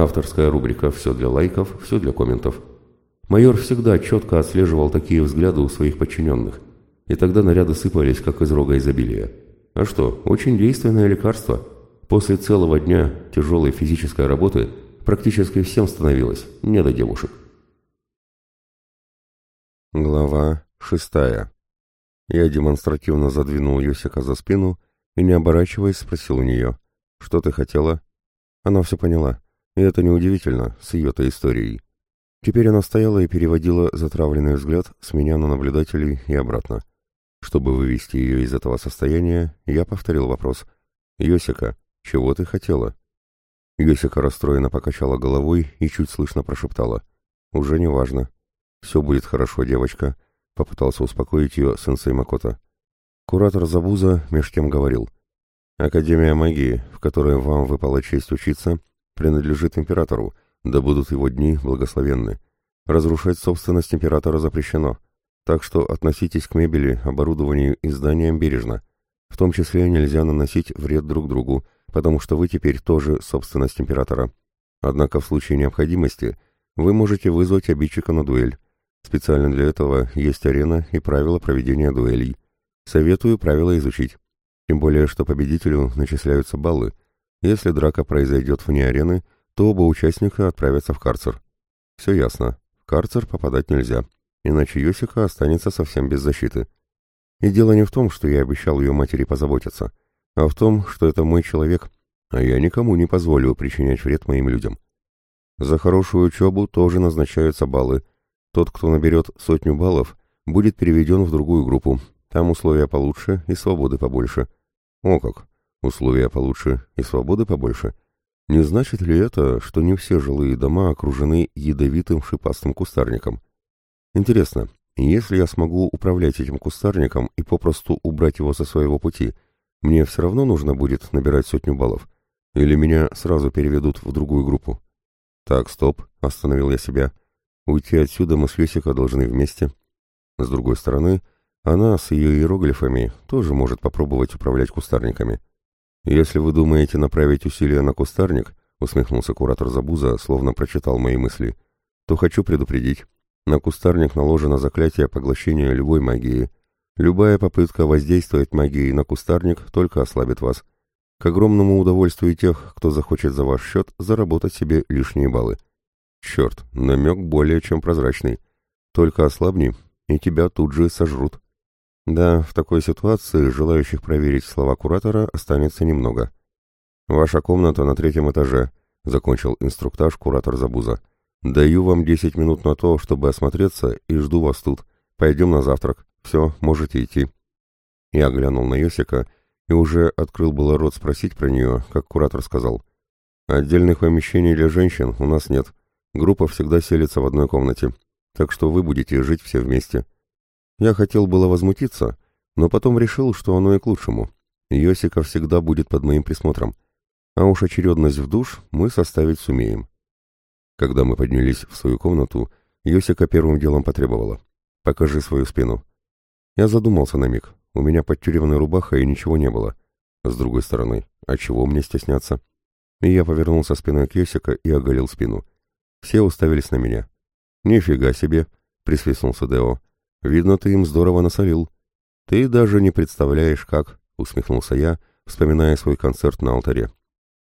Авторская рубрика «Все для лайков, все для комментов». Майор всегда четко отслеживал такие взгляды у своих подчиненных, и тогда наряды сыпались, как из рога изобилия. А что, очень действенное лекарство. После целого дня тяжелой физической работы практически всем становилось не до девушек. Глава шестая. Я демонстративно задвинул Йосика за спину и, не оборачиваясь, спросил у нее, «Что ты хотела?» Она все поняла, и это неудивительно, с ее-то историей. Теперь она стояла и переводила затравленный взгляд с меня на наблюдателей и обратно. Чтобы вывести ее из этого состояния, я повторил вопрос. «Йосика, чего ты хотела?» Йосика расстроенно покачала головой и чуть слышно прошептала. «Уже не важно. Все будет хорошо, девочка», — попытался успокоить ее сенсей Макота. Куратор Забуза меж тем говорил. «Академия магии, в которой вам выпала честь учиться, принадлежит императору, да будут его дни благословенны. Разрушать собственность императора запрещено, так что относитесь к мебели, оборудованию и зданиям бережно. В том числе нельзя наносить вред друг другу, потому что вы теперь тоже собственность императора. Однако в случае необходимости вы можете вызвать обидчика на дуэль. Специально для этого есть арена и правила проведения дуэлей. Советую правила изучить. Тем более, что победителю начисляются баллы. Если драка произойдет вне арены, то оба участника отправятся в карцер. Все ясно. В карцер попадать нельзя, иначе Йосика останется совсем без защиты. И дело не в том, что я обещал ее матери позаботиться, а в том, что это мой человек, а я никому не позволю причинять вред моим людям. За хорошую учебу тоже назначаются баллы. Тот, кто наберет сотню баллов, будет переведен в другую группу. Там условия получше и свободы побольше. О как! Условия получше и свободы побольше. Не значит ли это, что не все жилые дома окружены ядовитым шипастым кустарником? Интересно, если я смогу управлять этим кустарником и попросту убрать его со своего пути, мне все равно нужно будет набирать сотню баллов? Или меня сразу переведут в другую группу? Так, стоп, остановил я себя. Уйти отсюда мы с Йосика должны вместе. С другой стороны, она с ее иероглифами тоже может попробовать управлять кустарниками. «Если вы думаете направить усилия на кустарник», — усмехнулся куратор Забуза, словно прочитал мои мысли, — «то хочу предупредить. На кустарник наложено заклятие поглощения любой магии. Любая попытка воздействовать магией на кустарник только ослабит вас. К огромному удовольствию тех, кто захочет за ваш счет заработать себе лишние баллы. Черт, намек более чем прозрачный. Только ослабни, и тебя тут же сожрут». Да, в такой ситуации желающих проверить слова куратора останется немного. «Ваша комната на третьем этаже», — закончил инструктаж куратор Забуза. «Даю вам десять минут на то, чтобы осмотреться, и жду вас тут. Пойдем на завтрак. Все, можете идти». Я глянул на Йосика и уже открыл было рот спросить про нее, как куратор сказал. «Отдельных помещений для женщин у нас нет. Группа всегда селится в одной комнате, так что вы будете жить все вместе». Я хотел было возмутиться, но потом решил, что оно и к лучшему. Йосика всегда будет под моим присмотром, а уж очередность в душ мы составить сумеем. Когда мы поднялись в свою комнату, Йосика первым делом потребовала. «Покажи свою спину». Я задумался на миг. У меня под тюремной рубахой ничего не было. С другой стороны, а чего мне стесняться? И я повернулся спиной к Йосика и оголил спину. Все уставились на меня. «Нифига себе!» — присвистнулся Део. Видно, ты им здорово насолил. Ты даже не представляешь, как, усмехнулся я, вспоминая свой концерт на алтаре.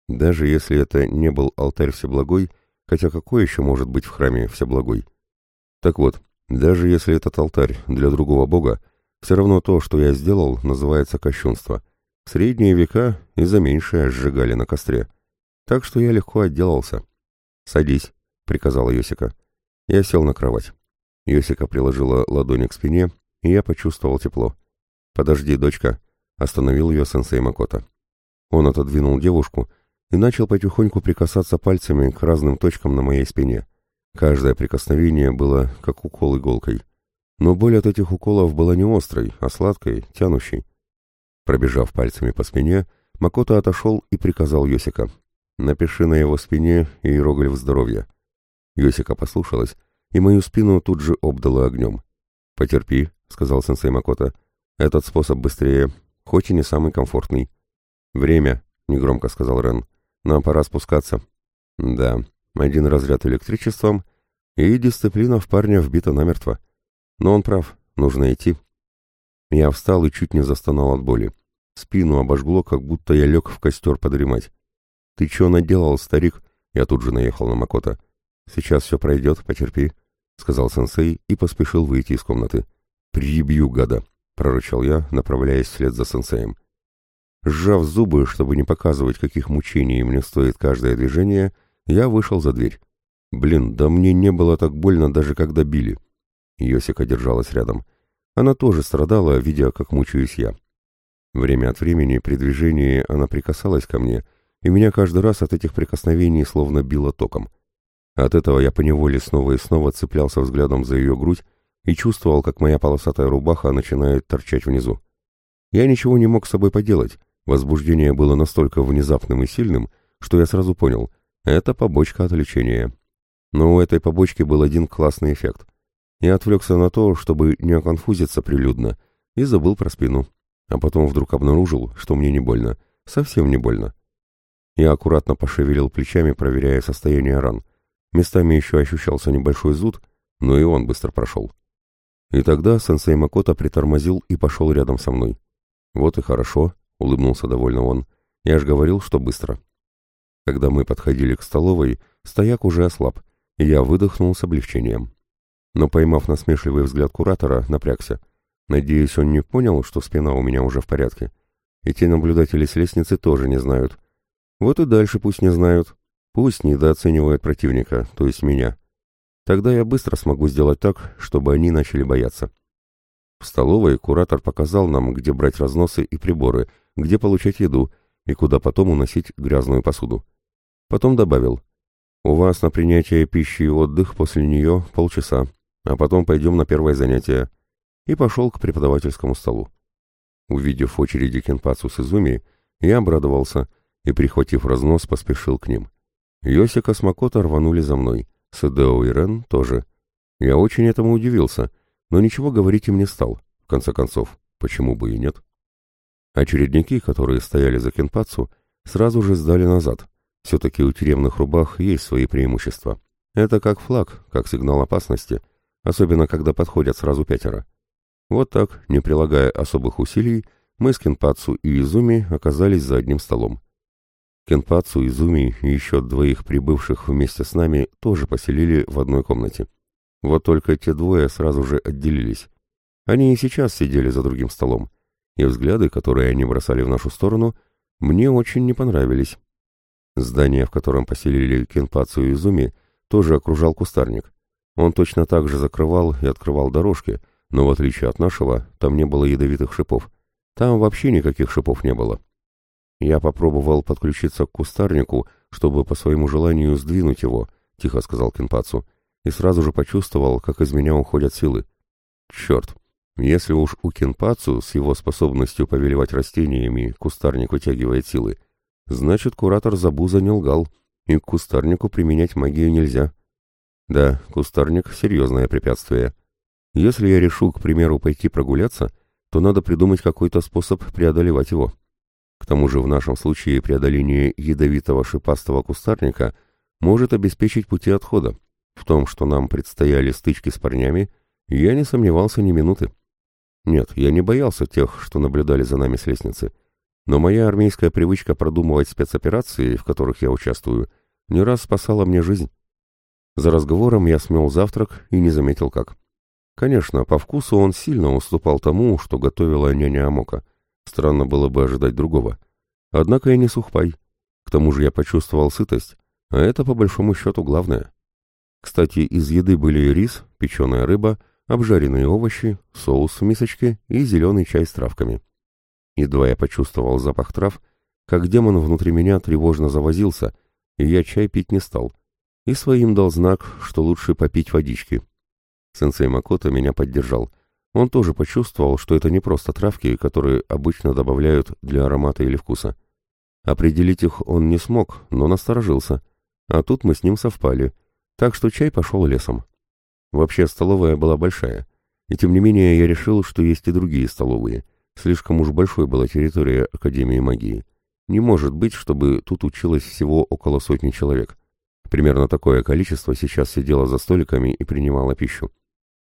Даже если это не был алтарь Всеблагой, хотя какой еще может быть в храме Всеблагой? Так вот, даже если этот алтарь для другого бога, все равно то, что я сделал, называется кощунство. В средние века и за меньшее сжигали на костре. Так что я легко отделался. «Садись», — приказала Йосика. Я сел на кровать. Йосика приложила ладони к спине, и я почувствовал тепло. «Подожди, дочка», — остановил ее сенсей Макота. Он отодвинул девушку и начал потихоньку прикасаться пальцами к разным точкам на моей спине. Каждое прикосновение было как укол иголкой. Но боль от этих уколов была не острой, а сладкой, тянущей. Пробежав пальцами по спине, Макото отошел и приказал Йосика. «Напиши на его спине иероглиф здоровья». Йосика послушалась и мою спину тут же обдало огнем. «Потерпи», — сказал сенсей Макота. «Этот способ быстрее, хоть и не самый комфортный». «Время», — негромко сказал Рен. «Нам пора спускаться». «Да», один разряд электричеством, и дисциплина в парня вбита намертво. Но он прав, нужно идти. Я встал и чуть не застонал от боли. Спину обожгло, как будто я лег в костер подремать. «Ты чё наделал, старик?» Я тут же наехал на Макота. «Сейчас все пройдет, потерпи», — сказал сенсей и поспешил выйти из комнаты. «Прибью, гада!» — прорычал я, направляясь вслед за сенсеем. Сжав зубы, чтобы не показывать, каких мучений мне стоит каждое движение, я вышел за дверь. Блин, да мне не было так больно, даже когда били. Йосика держалась рядом. Она тоже страдала, видя, как мучаюсь я. Время от времени при движении она прикасалась ко мне, и меня каждый раз от этих прикосновений словно било током. От этого я поневоле снова и снова цеплялся взглядом за ее грудь и чувствовал, как моя полосатая рубаха начинает торчать внизу. Я ничего не мог с собой поделать, возбуждение было настолько внезапным и сильным, что я сразу понял — это побочка от лечения. Но у этой побочки был один классный эффект. Я отвлекся на то, чтобы не оконфузиться прилюдно, и забыл про спину. А потом вдруг обнаружил, что мне не больно. Совсем не больно. Я аккуратно пошевелил плечами, проверяя состояние ран. Местами еще ощущался небольшой зуд, но и он быстро прошел. И тогда сенсей Макота притормозил и пошел рядом со мной. «Вот и хорошо», — улыбнулся довольно он. «Я ж говорил, что быстро». Когда мы подходили к столовой, стояк уже ослаб, и я выдохнул с облегчением но, поймав насмешливый взгляд куратора, напрягся. Надеюсь, он не понял, что спина у меня уже в порядке. И те наблюдатели с лестницы тоже не знают. Вот и дальше пусть не знают. Пусть недооценивают противника, то есть меня. Тогда я быстро смогу сделать так, чтобы они начали бояться. В столовой куратор показал нам, где брать разносы и приборы, где получать еду и куда потом уносить грязную посуду. Потом добавил, «У вас на принятие пищи и отдых после нее полчаса а потом пойдем на первое занятие», и пошел к преподавательскому столу. Увидев очереди Кенпацу с Изуми, я обрадовался и, прихватив разнос, поспешил к ним. Йосика с Макото рванули за мной, Сэдео и Рен тоже. Я очень этому удивился, но ничего говорить им не стал, в конце концов, почему бы и нет. Очередники, которые стояли за Кенпацу, сразу же сдали назад. Все-таки у тюремных рубах есть свои преимущества. Это как флаг, как сигнал опасности, особенно когда подходят сразу пятеро. Вот так, не прилагая особых усилий, мы с Кенпацу и Изуми оказались за одним столом. Кенпацу, Изуми и еще двоих прибывших вместе с нами тоже поселили в одной комнате. Вот только те двое сразу же отделились. Они и сейчас сидели за другим столом, и взгляды, которые они бросали в нашу сторону, мне очень не понравились. Здание, в котором поселили Кенпацу и Изуми, тоже окружал кустарник. Он точно так же закрывал и открывал дорожки, но в отличие от нашего, там не было ядовитых шипов. Там вообще никаких шипов не было. Я попробовал подключиться к кустарнику, чтобы по своему желанию сдвинуть его, тихо сказал Кенпацу, и сразу же почувствовал, как из меня уходят силы. Черт, если уж у Кенпацу с его способностью повелевать растениями кустарник вытягивает силы, значит, куратор Забуза не лгал, и к кустарнику применять магию нельзя. Да, кустарник — серьезное препятствие. Если я решу, к примеру, пойти прогуляться, то надо придумать какой-то способ преодолевать его. К тому же в нашем случае преодоление ядовитого шипастого кустарника может обеспечить пути отхода. В том, что нам предстояли стычки с парнями, я не сомневался ни минуты. Нет, я не боялся тех, что наблюдали за нами с лестницы. Но моя армейская привычка продумывать спецоперации, в которых я участвую, не раз спасала мне жизнь. За разговором я смел завтрак и не заметил как. Конечно, по вкусу он сильно уступал тому, что готовила няня Амока. Странно было бы ожидать другого. Однако я не сухпай. К тому же я почувствовал сытость, а это по большому счету главное. Кстати, из еды были рис, печеная рыба, обжаренные овощи, соус в мисочке и зеленый чай с травками. Едва я почувствовал запах трав, как демон внутри меня тревожно завозился, и я чай пить не стал, и своим дал знак, что лучше попить водички. Сенсей Макото меня поддержал. Он тоже почувствовал, что это не просто травки, которые обычно добавляют для аромата или вкуса. Определить их он не смог, но насторожился. А тут мы с ним совпали, так что чай пошел лесом. Вообще столовая была большая, и тем не менее я решил, что есть и другие столовые. Слишком уж большой была территория Академии магии. Не может быть, чтобы тут училось всего около сотни человек. Примерно такое количество сейчас сидело за столиками и принимало пищу.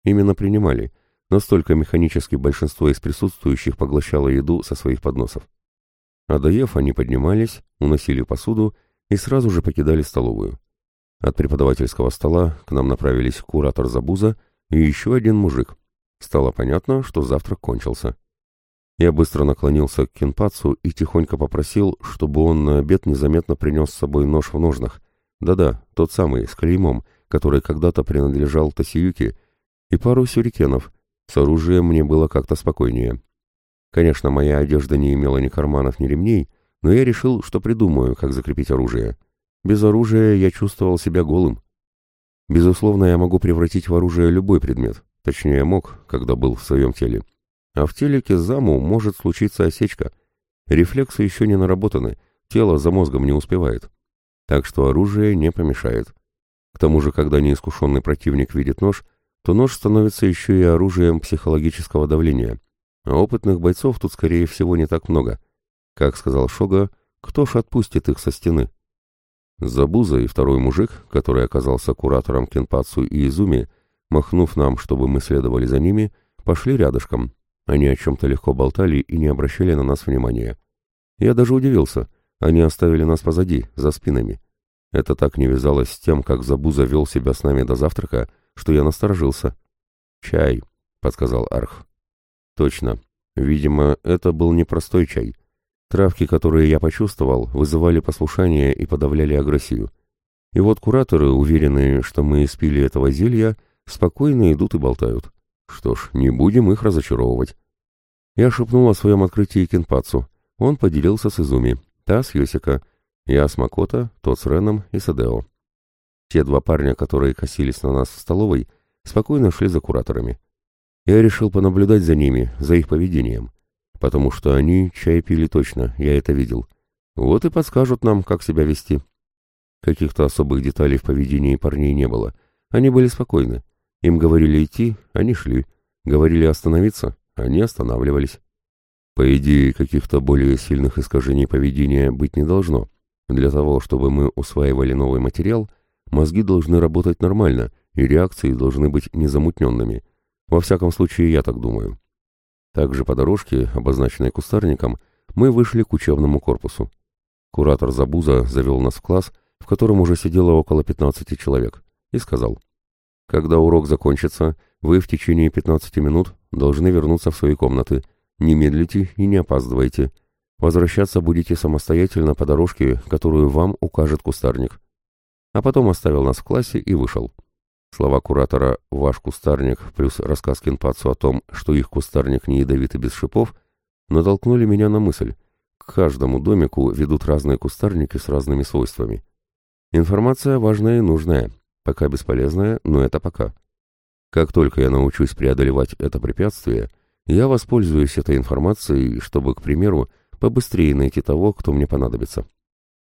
Именно принимали. Настолько механически большинство из присутствующих поглощало еду со своих подносов. А доев, они поднимались, уносили посуду и сразу же покидали столовую. От преподавательского стола к нам направились куратор Забуза и еще один мужик. Стало понятно, что завтрак кончился. Я быстро наклонился к Кинпацу и тихонько попросил, чтобы он на обед незаметно принес с собой нож в ножнах. Да-да, тот самый, с клеймом, который когда-то принадлежал Тасиюке, и пару сюрикенов. С оружием мне было как-то спокойнее. Конечно, моя одежда не имела ни карманов, ни ремней, но я решил, что придумаю, как закрепить оружие. Без оружия я чувствовал себя голым. Безусловно, я могу превратить в оружие любой предмет. Точнее, мог, когда был в своем теле. А в теле Кизаму может случиться осечка. Рефлексы еще не наработаны, тело за мозгом не успевает. Так что оружие не помешает. К тому же, когда неискушенный противник видит нож, то нож становится еще и оружием психологического давления. А опытных бойцов тут, скорее всего, не так много. Как сказал Шога, кто ж отпустит их со стены? Забуза и второй мужик, который оказался куратором Кенпацу и Изуми, махнув нам, чтобы мы следовали за ними, пошли рядышком. Они о чем-то легко болтали и не обращали на нас внимания. Я даже удивился. Они оставили нас позади, за спинами. Это так не вязалось с тем, как Забуза вел себя с нами до завтрака, что я насторожился. «Чай», — подсказал Арх. «Точно. Видимо, это был непростой чай. Травки, которые я почувствовал, вызывали послушание и подавляли агрессию. И вот кураторы, уверенные, что мы испили этого зелья, спокойно идут и болтают. Что ж, не будем их разочаровывать. Я шепнул о своем открытии Кенпацу. Он поделился с Изуми, та с Йосика, я с Макото, тот с Реном и Садео. Те два парня, которые косились на нас в столовой, спокойно шли за кураторами. Я решил понаблюдать за ними, за их поведением, потому что они чай пили точно, я это видел. Вот и подскажут нам, как себя вести. Каких-то особых деталей в поведении парней не было. Они были спокойны. Им говорили идти, они шли. Говорили остановиться, они останавливались. По идее, каких-то более сильных искажений поведения быть не должно. Для того, чтобы мы усваивали новый материал, мозги должны работать нормально, и реакции должны быть незамутненными. Во всяком случае, я так думаю. Также по дорожке, обозначенной кустарником, мы вышли к учебному корпусу. Куратор Забуза завел нас в класс, в котором уже сидело около 15 человек, и сказал, «Когда урок закончится, вы в течение 15 минут должны вернуться в свои комнаты. Не медлите и не опаздывайте. Возвращаться будете самостоятельно по дорожке, которую вам укажет кустарник». А потом оставил нас в классе и вышел. Слова куратора «Ваш кустарник» плюс рассказ Кинпацу о том, что их кустарник не ядовитый без шипов, натолкнули меня на мысль. К каждому домику ведут разные кустарники с разными свойствами. Информация важная и нужная, пока бесполезная, но это пока. Как только я научусь преодолевать это препятствие, я воспользуюсь этой информацией, чтобы, к примеру, побыстрее найти того, кто мне понадобится.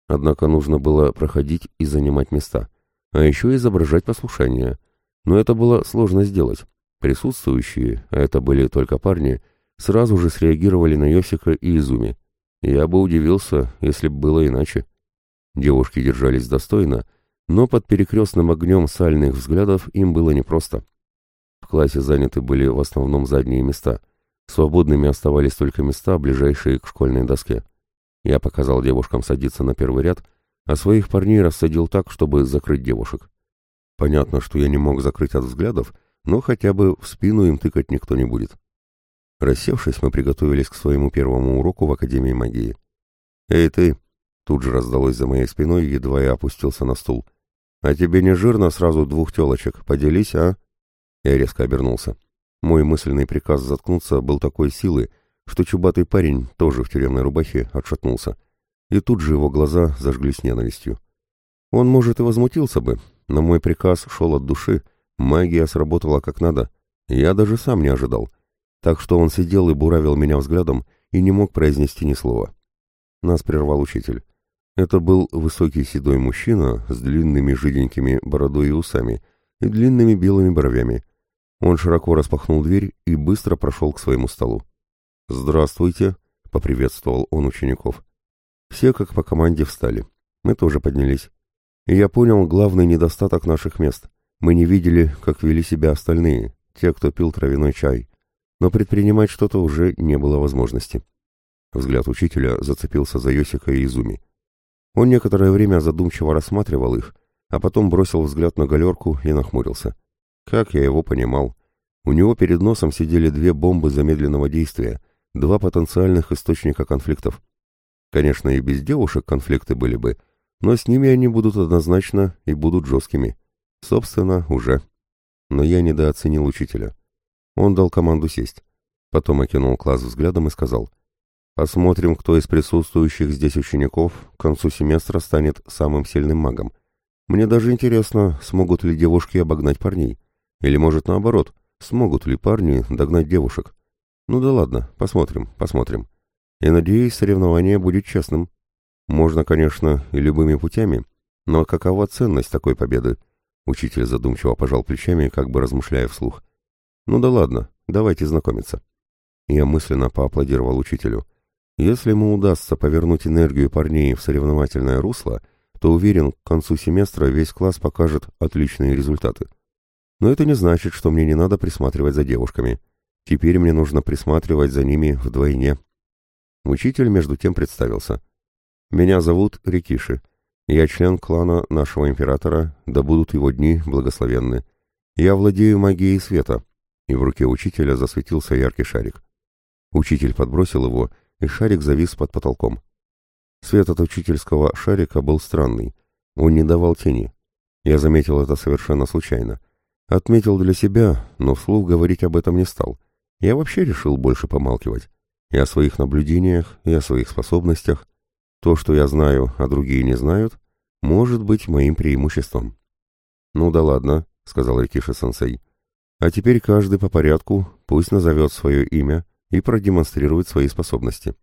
Однако нужно было проходить и занимать места — а еще изображать послушание. Но это было сложно сделать. Присутствующие, а это были только парни, сразу же среагировали на Йосика и Изуми. Я бы удивился, если бы было иначе. Девушки держались достойно, но под перекрестным огнем сальных взглядов им было непросто. В классе заняты были в основном задние места. Свободными оставались только места, ближайшие к школьной доске. Я показал девушкам садиться на первый ряд, а своих парней рассадил так, чтобы закрыть девушек. Понятно, что я не мог закрыть от взглядов, но хотя бы в спину им тыкать никто не будет. Рассевшись, мы приготовились к своему первому уроку в Академии магии. «Эй, ты!» — тут же раздалось за моей спиной, едва я опустился на стул. «А тебе не жирно сразу двух телочек? Поделись, а?» Я резко обернулся. Мой мысленный приказ заткнуться был такой силы, что чубатый парень, тоже в тюремной рубахе, отшатнулся и тут же его глаза зажглись ненавистью. Он, может, и возмутился бы, но мой приказ шел от души, магия сработала как надо, я даже сам не ожидал. Так что он сидел и буравил меня взглядом и не мог произнести ни слова. Нас прервал учитель. Это был высокий седой мужчина с длинными жиденькими бородой и усами и длинными белыми бровями. Он широко распахнул дверь и быстро прошел к своему столу. «Здравствуйте», — поприветствовал он учеников. Все как по команде встали. Мы тоже поднялись. И я понял главный недостаток наших мест. Мы не видели, как вели себя остальные, те, кто пил травяной чай. Но предпринимать что-то уже не было возможности. Взгляд учителя зацепился за Йосика и Изуми. Он некоторое время задумчиво рассматривал их, а потом бросил взгляд на галерку и нахмурился. Как я его понимал. У него перед носом сидели две бомбы замедленного действия, два потенциальных источника конфликтов. Конечно, и без девушек конфликты были бы, но с ними они будут однозначно и будут жесткими. Собственно, уже. Но я недооценил учителя. Он дал команду сесть. Потом окинул класс взглядом и сказал, «Посмотрим, кто из присутствующих здесь учеников к концу семестра станет самым сильным магом. Мне даже интересно, смогут ли девушки обогнать парней. Или, может, наоборот, смогут ли парни догнать девушек. Ну да ладно, посмотрим, посмотрим. И надеюсь, соревнование будет честным. Можно, конечно, и любыми путями, но какова ценность такой победы? Учитель задумчиво пожал плечами, как бы размышляя вслух. Ну да ладно, давайте знакомиться. Я мысленно поаплодировал учителю. Если ему удастся повернуть энергию парней в соревновательное русло, то уверен, к концу семестра весь класс покажет отличные результаты. Но это не значит, что мне не надо присматривать за девушками. Теперь мне нужно присматривать за ними вдвойне. Учитель между тем представился. «Меня зовут Рикиши. Я член клана нашего императора, да будут его дни благословенны. Я владею магией света». И в руке учителя засветился яркий шарик. Учитель подбросил его, и шарик завис под потолком. Свет от учительского шарика был странный. Он не давал тени. Я заметил это совершенно случайно. Отметил для себя, но вслух говорить об этом не стал. Я вообще решил больше помалкивать. И о своих наблюдениях, и о своих способностях. То, что я знаю, а другие не знают, может быть моим преимуществом. «Ну да ладно», — сказал Рикиши-сенсей. «А теперь каждый по порядку пусть назовет свое имя и продемонстрирует свои способности».